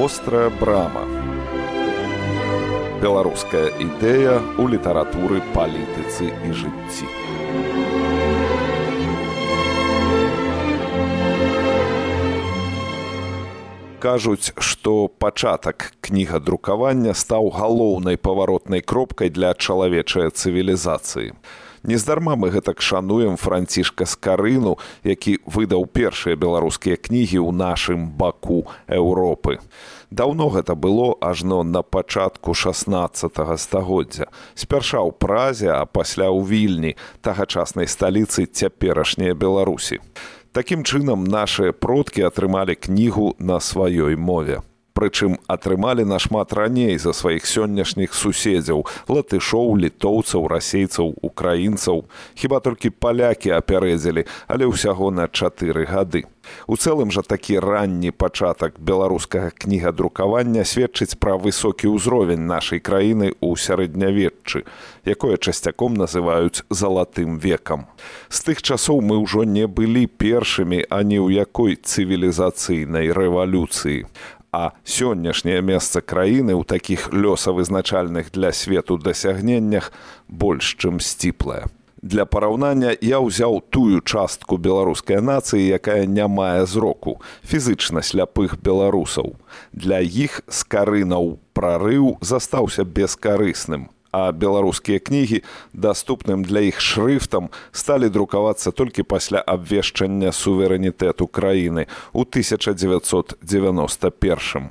вострая брама. Беларуская ідэя ў літаратуры палітыцы і жыцці. Кажуць што пачатак кнігадрукавання стаў галоўнай паваротнай кропкай для чалавечай цывілізацыі Нездарма мы гэтак шануем францішка скарыну, які выдаў першыя беларускія кнігі ў нашым баку Еўропы. Даўно гэта было ажно на пачатку 16 стагоддзя. Спярша ў празе, а пасля ў вільні тагачаснай сталіцы цяперашняй Беларусі. Такім чынам нашыя продкі атрымалі кнігу на сваёй мове прычым атрымалі нашмат раней за сваіх сённяшніх суседзяў латышоў літоўцаў расейцаў украінцаў. Хіба толькі палякі апярэдзілі але ўсяго на чатыры гады. У цэлым жа такі ранні пачатак беларускага кнігадрукавання сведчыць пра высокі ўзровень нашай краіны ў сярэднявеччы, якое часцяком называюць залатым векам. З тых часоў мы ўжо не былі першымі ані ў якой цывілізацыйнай рэвалюцыі а сённяшняе месца краіны ў такіх лёсавызначальных для свету дасягненнях больш чым сціплае. Для параўнання я ўзяў тую частку беларускай нацыі, якая не мае зроку фізычна сляпых беларусаў. Для іх скарынаў прарыў застаўся бескарысным а беларускія кнігі даступным для іх шрыфтам сталі друкавацца толькі пасля абвешчання суверэнітэту краіны ў 1991.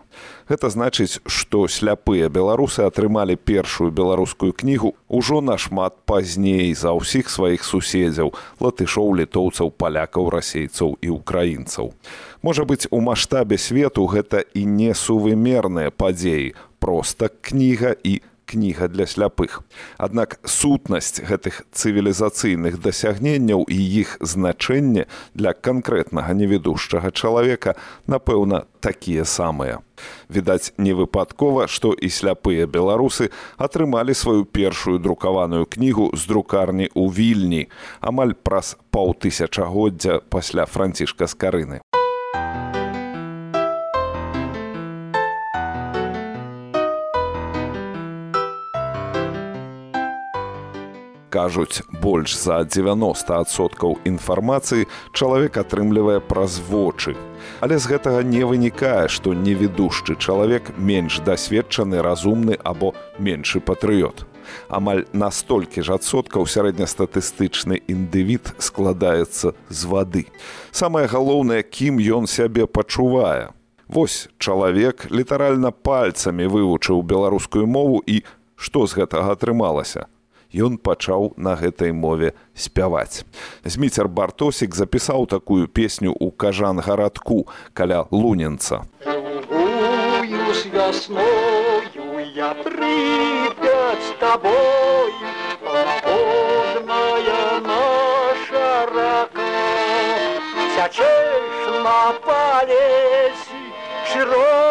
Гэта значыць, што сляпыя беларусы атрымалі першую беларускую кнігу ўжо нашмат пазней за ўсіх сваіх суседзяў латышоў літоўцаў палякаў расейцаў і украінцаў. Можа быць, у маштабе свету гэта і несувымерныя падзеі, проста кніга і кніга для сляпых. Аднак сутнасць гэтых цывілізацыйных дасягненняў і іх значэнне для канкрэтнага невідушчага чалавека, напэўна, такія самыя. Відаць, невыпадкова, што і сляпыя беларусы атрымалі сваю першую друкаваную кнігу з друкарні ў вільні, амаль праз паўтысячагоддзя пасля францішка скарыны. Кажуць больш за 90соткаў інфармацыі чалавек атрымлівае праз вочы. Але з гэтага не вынікае, што невідушчы чалавек менш дасведчаны разумны або меншы патрыёт. Амаль настолькі ж адсоткаў сярэднестатыстычны індывід складаецца з вады. Самае галоўнае, кім ён сябе пачувае. Вось чалавек літаральна пальцамі вывучыў беларускую мову і што з гэтага атрымалася ён пачаў на гэтай мове спяваць. Зміцер бартосік запісаў такую песню ў кажан гарадку каля луненца. вясною я припят с тобой Подная наша рака Сячешь на полесе широко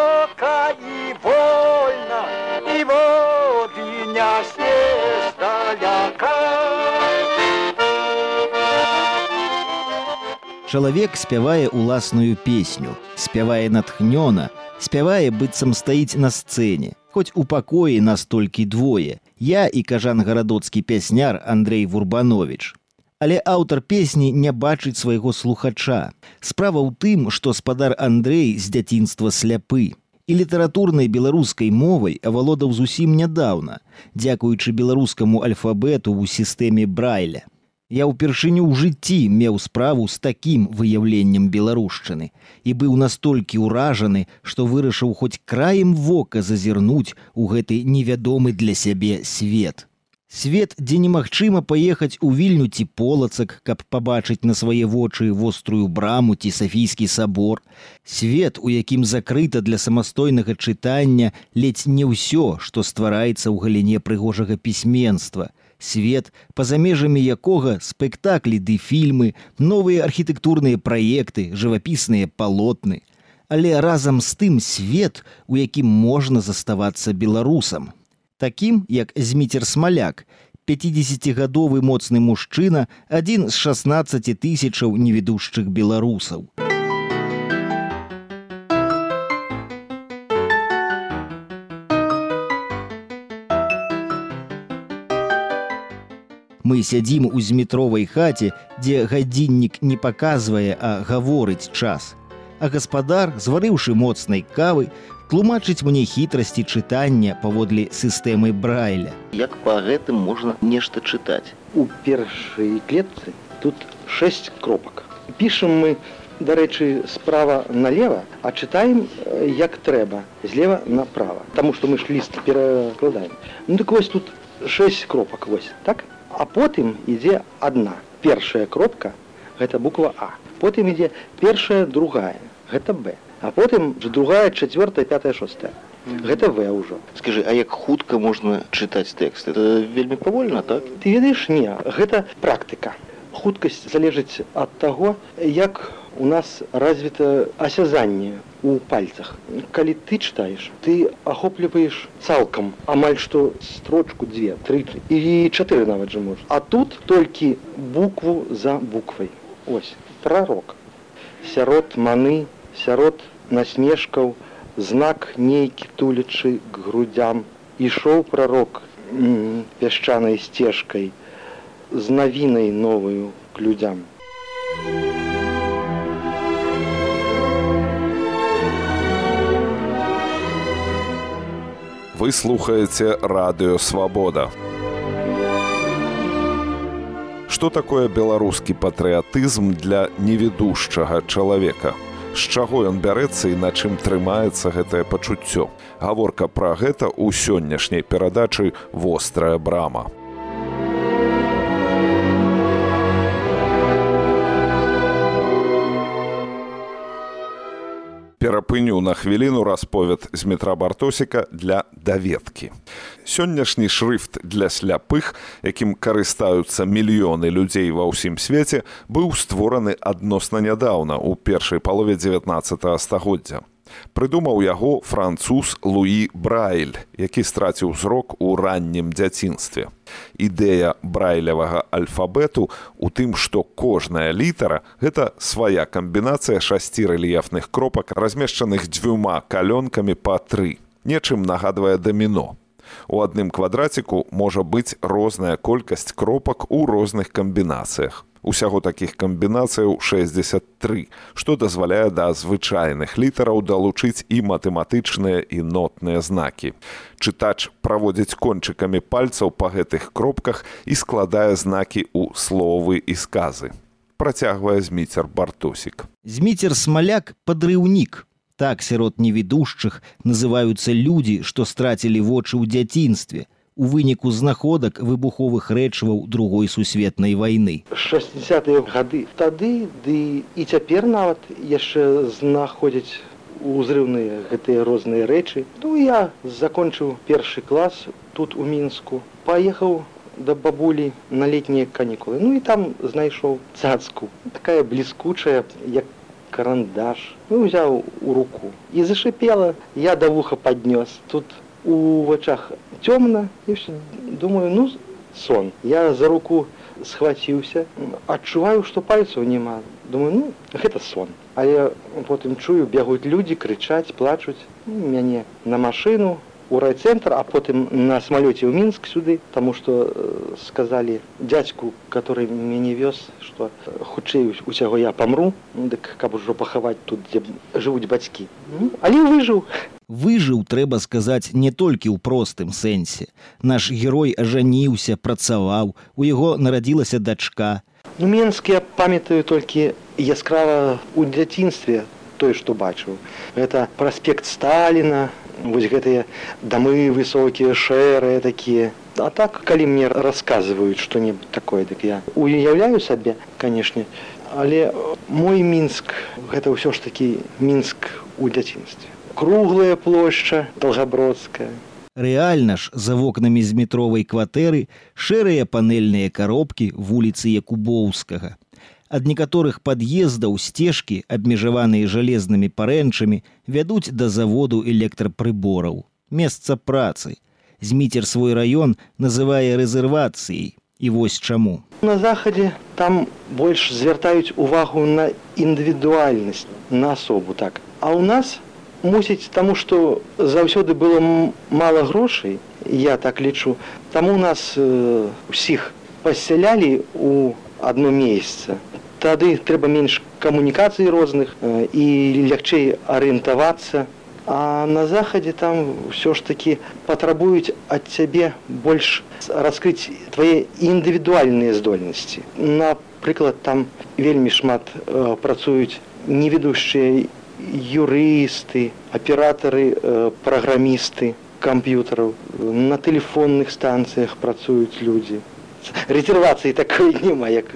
Чалавек спявае ўласную песню, спявае натхнёна, спявае быццам стаіць на сцэне. Хоць у пакоі настолькі двое. Я і кажан гарадоцкі пясняр Андрей Вурбанович. Але аўтар песні не бачыць свайго слухача. Справа ў тым, што спадар Андрей з дзяцінства сляпы і літаратурнай беларускай мовай авалодаў зусім нядаўна, дзякуючы беларускаму альфабету ў сістэме брайля. Я ўпершыню ў жыцці меў справу з такім выяўленнем беларушчыны і быў настолькі ўражаны, што вырашыў хоць краем вока зазірнуць у гэты невядомы для сябе свет. Свет, дзе немагчыма паехаць у вільню ці полацак, каб пабачыць на свае вочы вострую браму ці сафійскі сабор. Свет, у якім закрыта для самастойнага чытання ледзь не ўсё, што ствараецца ў галіне прыгожага пісьменства свет па-за межамі якога спектаклі ды фільмы новыя архітэктурныя праекты жывапісныя палотны. Але разам з тым свет у якім можна заставацца беларусам. Такім як зміцер смаляк 50гадовы моцны мужчына адзін з 16 тысячаў невідушчых беларусаў Мы сядзім у зметровай хаце, дзе гадзіннік не паказвае, а гаворыць час. А гаспадар, зварыўшы моцнай кавы, тлумачыць мне хітрасці чытання паводле сістэмы брайля. Як па гэтым можна нешта чытаць. У першай клетцы тут шесть кропак. Пішам мы, дарэчы, справа налево, а чытаем як трэба, злева направо. Таму што мы ж ліст перакладаем. Ну так вось тут шесть кропак вось так а потым ідзе одна першая кропка гэта буква а. Потым ідзе першая другая гэта б. А потым другая четвертая пятая шостая. Гэта в ўжо. Скажи а як хутка можна чытаць тэкст? Это вельмі павольна так? Ты ведаеш не гэта практыка. Хуткасць залежыць ад таго як у нас развіта асязанне у пальцах. Калі ты чытаеш ты ахопліваеш цалкам амаль што строчку дзве тры і чатыры нават жа можа а тут толькі букву за буквай ось. Прарок сярод маны сярод насмешкаў знак нейкі тулечы к грудям. Ішоў прарок пясчанай сцежкай з навінай новую к людям Слухаеце радыё свабода. Што такое беларускі патрыятызм для невідушчага чалавека? З чаго ён бярэцца і на чым трымаецца гэтае пачуццё? Гаворка пра гэта ў сённяшняй перадачы вострая брама. Перапыню на хвіліну расповед з метра бартосіка для даведкі. Сённяшні шрыфт для сляпых, якім карыстаюцца мільёны людзей ва ўсім свеце, быў створаны адносна нядаўна ў першай палове 19 стагоддзя прыдумаў яго француз луі брайль які страціў зрок у раннім дзяцінстве. Ідэя брайлявага альфабету у тым што кожная літара гэта свая камбінацыя шасці рэльефных кропак размешчаных дзвюма калёнкамі па тры. Нечым нагадвае даміно. У адным квадраціку можа быць розная колькасць кропак у розных камбінацыях усяго такіх камбінацыяў 63 што дазваляе да звычайных літараў далучыць і матэматычныя і нотныя знакі. Чытач праводзіць кончыкамі пальцаў па гэтых кропках і складае знакі ў словы і сказы. Працягвае зміцер бартусік зміцер смаляк падрыўнік. Так сярод невідушчых называюцца людзі што страцілі вочы ў дзяцінстве у выніку знаходак выбуховых рэчываў другой сусветнай вайны. 60 гады тады ды і цяпер нават яшчэ знаходзяць узрыўныя гэтыя розныя рэчы. Ну я закончыў першы клас тут у мінску, паехаў да бабулі на летнія канікулы. Ну і там знайшоў цацку, такая бліскучая, як карандаш. Ну узяў у руку і зашипела, я да вуха паднёс. Тут у вачах цёмна і все думаю ну сон. Я за руку схваціўся адчуваю што пальцаў няма думаю ну гэта сон. Але потым чую бягуць людзі крычаць плачуць мяне на машину у райцэнтр а потым на самалёце ў мінск сюды тому что э, сказали дядзьку который мяне вёз что хутчэй усяго я памру дык каб ужо пахаваць тут дзе жывуць бацькі ну, але выжыў выжыў трэба сказаць не толькі ў простым сэнсе. Наш герой ажаніўся працаваў у яго нарадзілася дачка. Ну менск я памятаю толькі яскрава у дзяцінстве той што бачыў это праспект сталіна вось гэтыя дамы высокія шэрыя такія. А так калі мне расказваюць што-небудзь такое дык я уяўляю сабе канешне. Але мой мінск гэта ўсё ж такі мінск у дзяцінстве. Круглая плошча долгабродская Рэальна ж за вокнамі з метровай кватэры шэрыя панельныя каробкі вуліцы якубоўскага ад некаторых пад'ездаў сцежкі абмежаваныя жалезнымі парэнчамі вядуць да заводу электрапрыбораў месца працы. Зміцер свой раён называе рэзервацыяй і вось чаму на захадзе там больш звяртаюць увагу на індывідуальнасць на асобу так. А ў нас мусіць таму што заўсёды было мала грошай я так лічу таму у нас э, усіх пасялялі у одно месяца тады трэба менш камунікацый розных і лягчэй арыентавацца. А на захадзе там ўсё ж такі патрабуюць ад цябе больш раскрыць твае індывідуальныя здольнасці. Напрыклад там вельмі шмат э, працуюць неведушчыя юрысты аператары э, праграмісты камп'ютараў. На тэлефонных станцыях працуюць людзі. Рэзервацыі такой няма як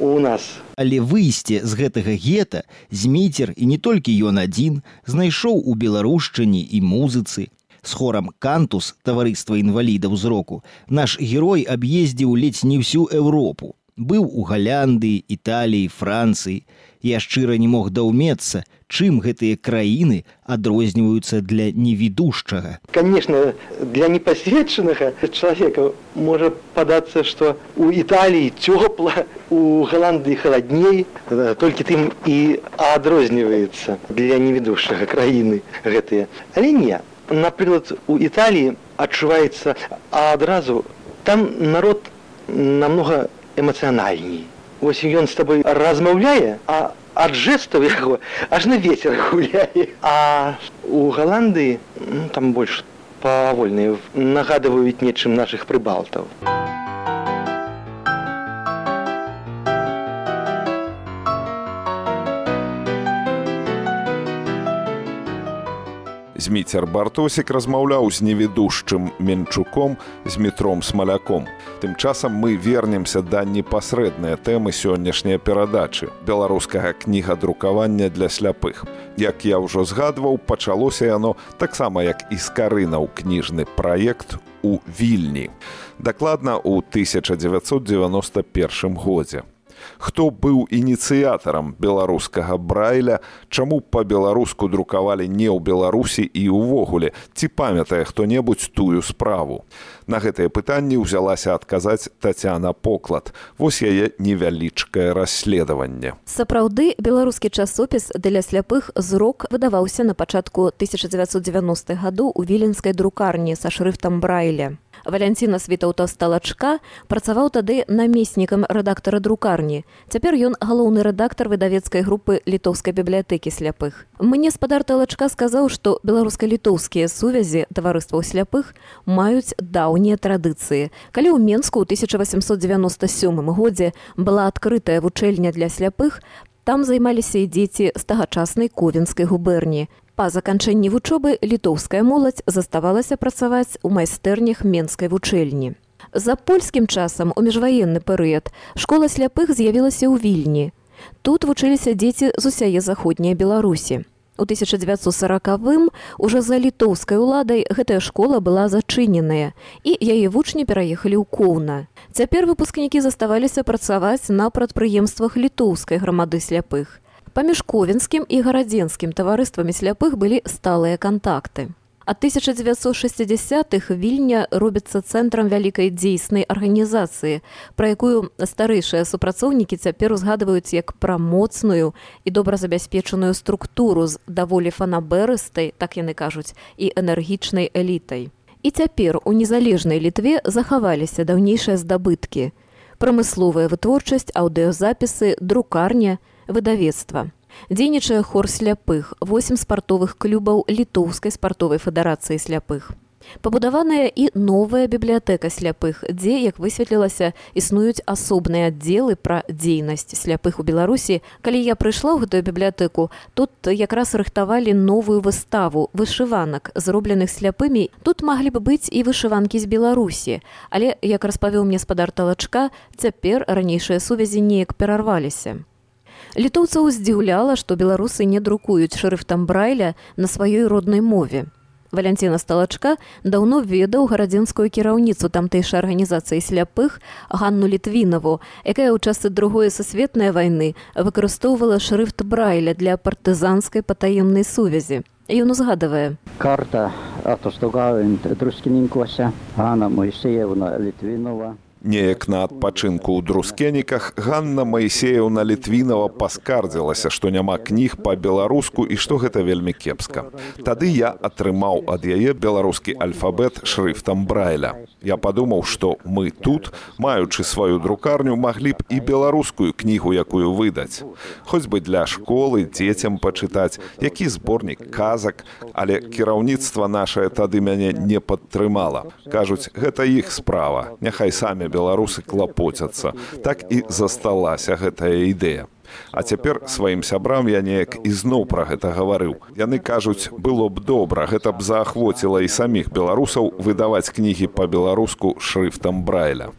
у нас але выйсце з гэтага гета змейцер і не толькі ён адзін знайшоў у беларушчыне і музыцы. З хорам кантус таварыства інвалідаў зроку наш герой аб'ездзіў ледзь не ўсю еўропу быў у галянды італіі францыі. Я шчыра не мог даўмецца чым гэтыя краіны адрозніваюцца для невідушчага. Конечно для непасведчанага чалавека можа падацца што у італіі цёпла у галандыі халадней. Толькі тым і адрозніваецца для невідушчага краіны гэтыя. Але не напрыклад у італіі адчуваецца адразу там народ намного эмацыянальней. Вось ён з табой размаўляе, а ад жэстаў яго аж на ветер гуляе. А у Галандыі ну, там больш павольныя нагадваюць нечым нашых прыбалтаў. Зміцер бартосік размаўляў з невідушчым менчуком з метром смаляком. Тым часам мы вернемся да непасрэдныя тэмы сённяшняй перадачы беларускага кнігадрукавання для сляпых. Як я ўжо згадваў, пачалося яно таксама як і скарынаў кніжны праект у вільні. Дакладна ў 1991 годзе хто быў ініцыятарам беларускага брайля чаму па-беларуску друкавалі не ў беларусі і ўвогуле. Ці памятае хто-небудзь тую справу? На гэтыя пытанні ўзялася адказаць татяна поклад. Вось яе невялічкае расследаванне. Сапраўды беларускі часопіс для сляпых зрок выдаваўся на пачатку 1990 гадоў у віленскай друкарні са шрыфтам брайля валянціна світаўта сталачка працаваў тады намеснікам рэдактара друкарні. Цяпер ён галоўны рэдактар выдавецкай групы літоўскай бібліятэкі сляпых. Мне спадар талачка сказаў што беларуска-літоўскія сувязі таварыстваў сляпых маюць даўнія традыцыі. Калі ў менску ў 1897 годзе была адкрытая вучэльня для сляпых там займаліся і дзеці з тагачаснай ковенскай губерні Па заканчэнні вучобы літоўская моладзь заставалася працаваць у майстэрнях менскай вучэльні. За польскім часам у міжваенны перыяд школа сляпых з'явілася ў вільні. Тут вучыліся дзеці з усяе заходняй беларусі. У 1940 уже за літоўскай уладай гэтая школа была зачыненая і яе вучні пераехалі ў коўна. Цяпер выпускнікі заставаліся працаваць на прадпрыемствах літоўскай грамады сляпых паміж ковенскім і гарадзенскім таварыствамі сляпых былі сталыя кантакты. Ад 1960-х вільня робіцца цэнтрам вялікай дзейснай арганізацыі, пра якую старэйшыя супрацоўнікі цяпер узгадваюць як пра моцную і добразабяспечаную структуру з даволі фанаберыстай, так яны кажуць, і энергічнай элітай. І цяпер у незалежнай літве захаваліся даўнейшыя здабыткі. Прамысловая вытворчасць, аўдыёзапісы, друкарня, выдавецтва. Дзейнічае хор сляпых, восем спартовых клубаў літоўскай спартовай федэрацыі сляпых. Пабудаваная і новая бібліятэка сляпых, дзе, як высветлілася, існуюць асобныя аддзелы пра дзейнасць сляпых у Беларусі. Калі я прыйшла ў гэтую бібліятэку, тут якраз рыхтавалі новую выставу вышыванак, зробленых сляпымі. Тут маглі б быць і вышыванкі з Беларусі. Але, як распавёў мне спадар талачка, цяпер ранейшыя сувязі неяк перарваліся. Літоўцаў здзіўляла, што беларусы не друкуюць шрыфтам брайля на сваёй роднай мове. Валянціна сталачка даўно ведаў гарадзенскую кіраўніцу тамтэйшай арганізацыі сляпых Ганну літвінаву, якая ў часы другой сусветнай вайны выкарыстоўвала шрыфт брайля для партызанскай патаемнай сувязі. Ён узгадывае карта атостогавен друскінінкося Ганна Моісеевна Літвінова Неяк на адпачынку ў друскеніках Ганна Маісеяўна Літвінова паскардзілася, што няма кніг па-беларуску і што гэта вельмі кепска. Тады я атрымаў ад яе беларускі альфабет шрыфтам брайля. Я падумаў, што мы тут, маючы сваю друкарню, маглі б і беларускую кнігу, якую выдаць. Хоць бы для школы дзецям пачытаць, які зборнік казак, але кіраўніцтва нашае тады мяне не падтрымала. Кажуць, гэта іх справа. Няхай самі беларусы клапоцяцца. Так і засталася гэтая ідэя. А цяпер сваім сябрам я неяк ізноў пра гэта гаварыў. Яны кажуць, было б добра, гэта б заахвоціла і саміх беларусаў выдаваць кнігі па-беларуску шрыфтам брайля.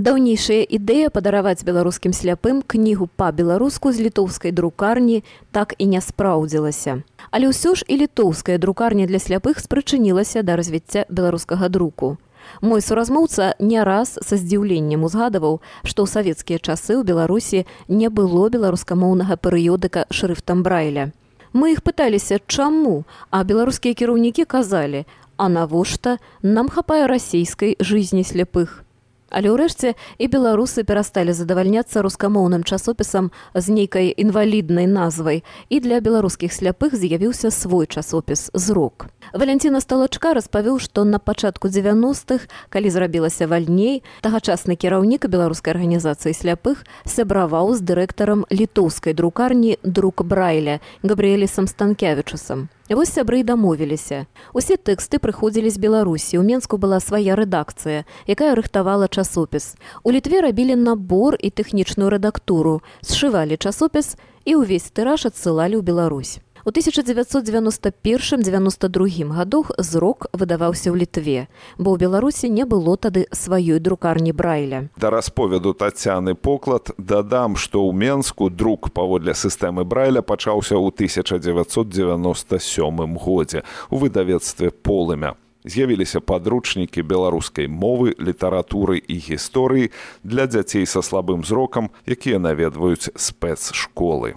Даўнейшая ідэя падараваць беларускім сляпым кнігу па-беларуску з літоўскай друкарні так і не спраўдзілася. Але ўсё ж і літоўская друкарня для сляпых спрычынілася да развіцця беларускага друку. Мой суразмоўца не раз са здзіўленнем узгадаваў, што ў савецкія часы ў Беларусі не было беларускамоўнага перыёдыка шрыфтам брайля. Мы іх пыталіся, чаму, а беларускія кіраўнікі казалі: « А навошта нам хапае расійскай жызні сляпых. Але ўрэшце і беларусы перасталі задавальняцца рускамоўным часопісам з нейкай інваліднай назвай і для беларускіх сляпых з'явіўся свой часопіс зрок. Валянціна сталачка распавёў, што на пачатку 90-х, калі зрабілася вальней, тагачасны кіраўнік беларускай арганізацыі сляпых сябраваў з дырэктарам літоўскай друкарні друк брайля габрыэлісам станкявічусам. Вось сябры і дамовіліся. Усе тэксты прыходзілі з Беларусі. У Менску была свая рэдакцыя, якая рыхтавала часопіс. У літве рабілі набор і тэхнічную рэдактуру, сшывалі часопіс і ўвесь тыраж адсылалі ў Беларусь. У 1991-92 гадах зрок выдаваўся ў літве, бо ў Беларусі не было тады сваёй друкарні брайля. Да расповеду тацяны поклад дадам, што ў Менску друк паводле сістэмы брайля пачаўся ў 1997 годзе у выдавецтве полымя. З'явіліся падручнікі беларускай мовы, літаратуры і гісторыі для дзяцей са слабым зрокам, якія наведваюць спецшколы.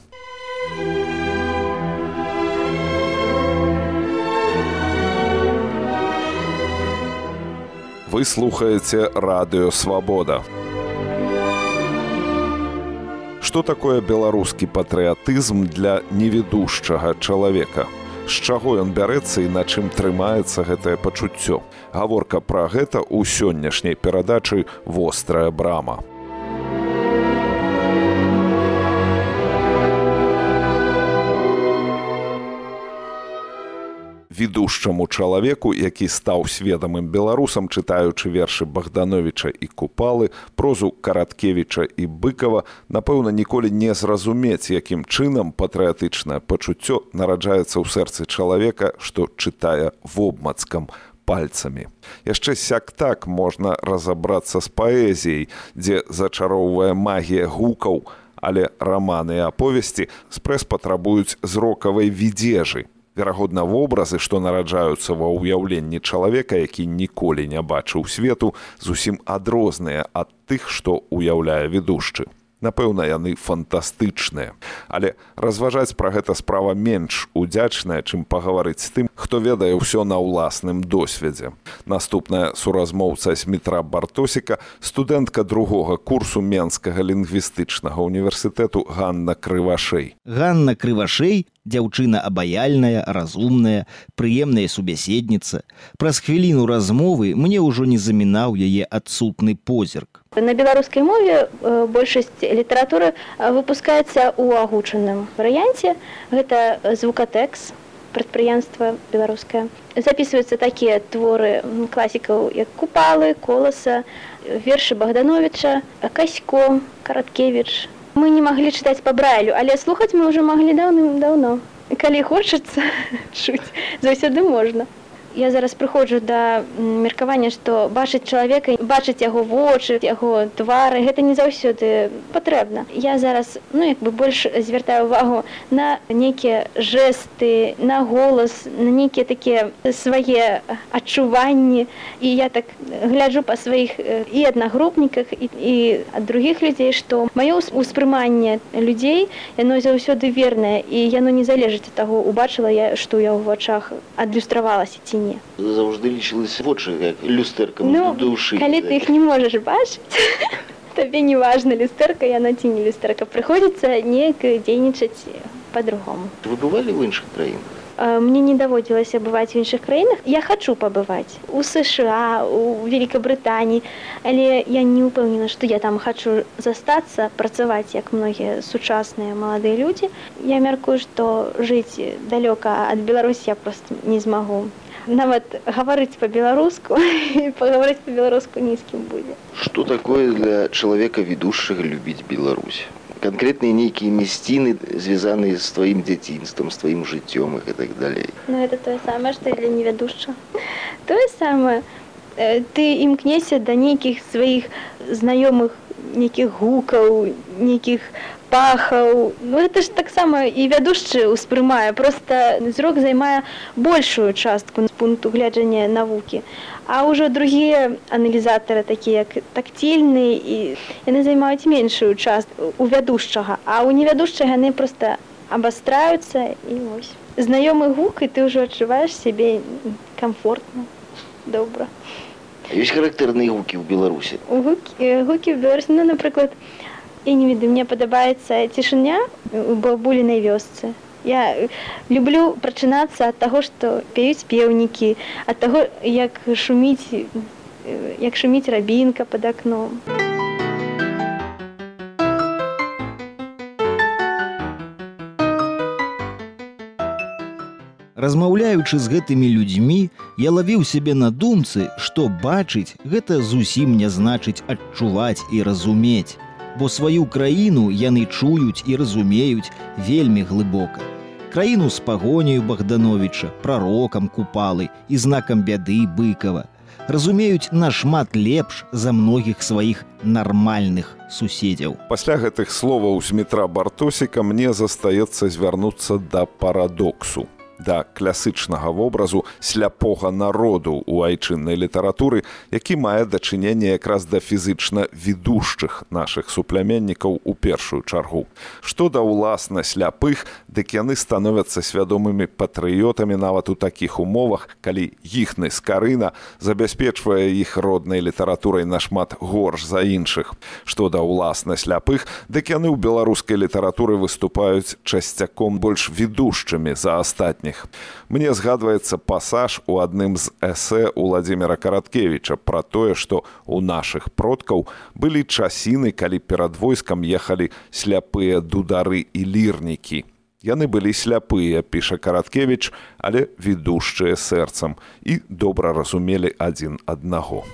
Вы слухаеце радыё свабода. Што такое беларускі патрыятызм для невідушчага чалавека? З чаго ён бярэцца і на чым трымаецца гэтае пачуццё? Гаворка пра гэта ў сённяшняй перадачы вострая брама. Ведушчаму чалавеку, які стаў сведамым беларусам, чытаючы вершы Богдановича і купалы, прозу караткевіча і быкова, напэўна, ніколі не зразумець, якім чынам патрыятычнае пачуццё нараджаецца ў сэрцы чалавека, што чытае вобмацкам пальцамі. Яшчэ сяк так можна разабрацца з паэзіяй, дзе зачароўвае магія гукаў, але раманы і аповесці спрэс патрабуюць зрокавай відзежы верагодна вобразы што нараджаюцца ва ўяўленні чалавека які ніколі не бачыў свету зусім адрозныя ад тых што уяўляе ведушчы. Напэўна яны фантастычныя. Але разважаць пра гэта справа менш удзячная чым пагаварыць з тым хто ведае ўсё на ўласным досведзе. Наступная суразмоўца сметра бартосіка студэнтка другога курсу менскага лінгвістычнага універсітэту ганна крывашэй. Ганна крывашэй дзяўчына абаяльная разумная прыемная субяседніца. Праз хвіліну размовы мне ўжо не замінаў яе адсутны позірк. На беларускай мове э, большасць літаратуры э, выпускаецца ў агучаным варыянце. Гэта звукатэкс прадпрыемства беларускае. Записываются такія творы класікаў як купалы коласа вершы богдановича касько караткевич мы не маглі чытаць па брайлю але слухаць мы уже маглі даўным даўно калі хочацца чуць заўсёды можна я зараз прыходжу да меркавання што бачыць чалавека бачыць яго вочы яго твары гэта не заўсёды патрэбна. Я зараз ну як бы больш звяртаю увагу на нейкія жэсты на голас на нейкія такія свае адчуванні. І я так гляджу па сваіх і аднагрупніках і, і ад другіх людзей што маё ўспрыманне людзей яно заўсёды вернае і яно не залежыць ад таго убачыла я што я ў вачах адлюстравалася ці мяне Заўжды лічылася вочы як люстэркам ну душы. калі ты іх не можаш бачыць табе не важна люстэрка яна ці не люстэрка прыходзіцца неяк дзейнічаць по-другому Вы бывалі ў іншых краінах? Мне не даводзілася бываць у іншых краінах. Я хачу пабываць у США, у Великабрытаніі, але я не ўпэўнена, што я там хачу застацца, працаваць як многія сучасныя маладыя людзі. Я мяркую, што жыць далёка ад Беларусі я проста не змагу. Нават гаварыць па-беларуску і пагаварыць па-беларуску ні з кім будзе. Што такое для чалавека ведушчага любіць Беларусь? Канкрэтныя нейкія мясціны, звязаныя з тваім дзяцінствам, з тваім жыццём і так далей. Ну это тое самае, што і для невядушча. Тое самае э, ты імкнешся да нейкіх сваіх знаёмых нейкіх гукаў, нейкіх пахаў. Ну это ж таксама і вядушчы ўспрымае, проста зрок займае большую частку з пункту гледжання навукі. А ўжо другія аналізатары такія як тактильныя і яны займаюць меншую частку у вядушчага, а ў невядушчага яны проста абастраюцца і вось. Знаёмы гук і ты ўжо адчуваеш сябе комфортна, добра. Ёсць характэрныя гукі ў Беларусі. У гукі, гукі в Беларусі, ну, напрыклад, я не ведаю, мне падабаецца цішыня у бабулінай вёсцы. Я люблю прачынацца ад таго, што пеюць пеўнікі, ад таго, як шуміць, як шуміць рабінка пад акном. Размаўляючы з гэтымі людзьмі, я лавіў сябе на думцы, што бачыць гэта зусім не значыць адчуваць і разумець, бо сваю краіну яны чуюць і разумеюць вельмі глыбока. Краіну з пагоняю Богдановича, прарокам купалы і знакам бяды быкава. Разумеюць нашмат лепш за многіх сваіх нармальных суседзяў. Пасля гэтых словаў з метра бартосіка мне застаецца звярнуцца да парадоксу да класычнага вобразу сляпога народу ў айчыннай літаратуры, які мае дачыненне якраз да фізычна ведушчых нашых супляменнікаў у першую чаргу. Што да ўласна сляпых, дык яны становяцца свядомымі патрыётамі нават у такіх умовах, калі іхны скарына забяспечвае іх роднай літаратурай нашмат горш за іншых. Што да ўласна сляпых, дык яны ў беларускай літаратуры выступаюць часцяком больш ведушчымі за астатніх астатніх. Мне згадваецца пасаж у адным з эсэ Владзіміра Караткевіча пра тое, што ў нашых продкаў былі часіны, калі перад войскам ехалі сляпыя дудары і лірнікі. Яны былі сляпыя, піша Караткевіч, але ведушчыя сэрцам і добра разумелі адзін аднаго.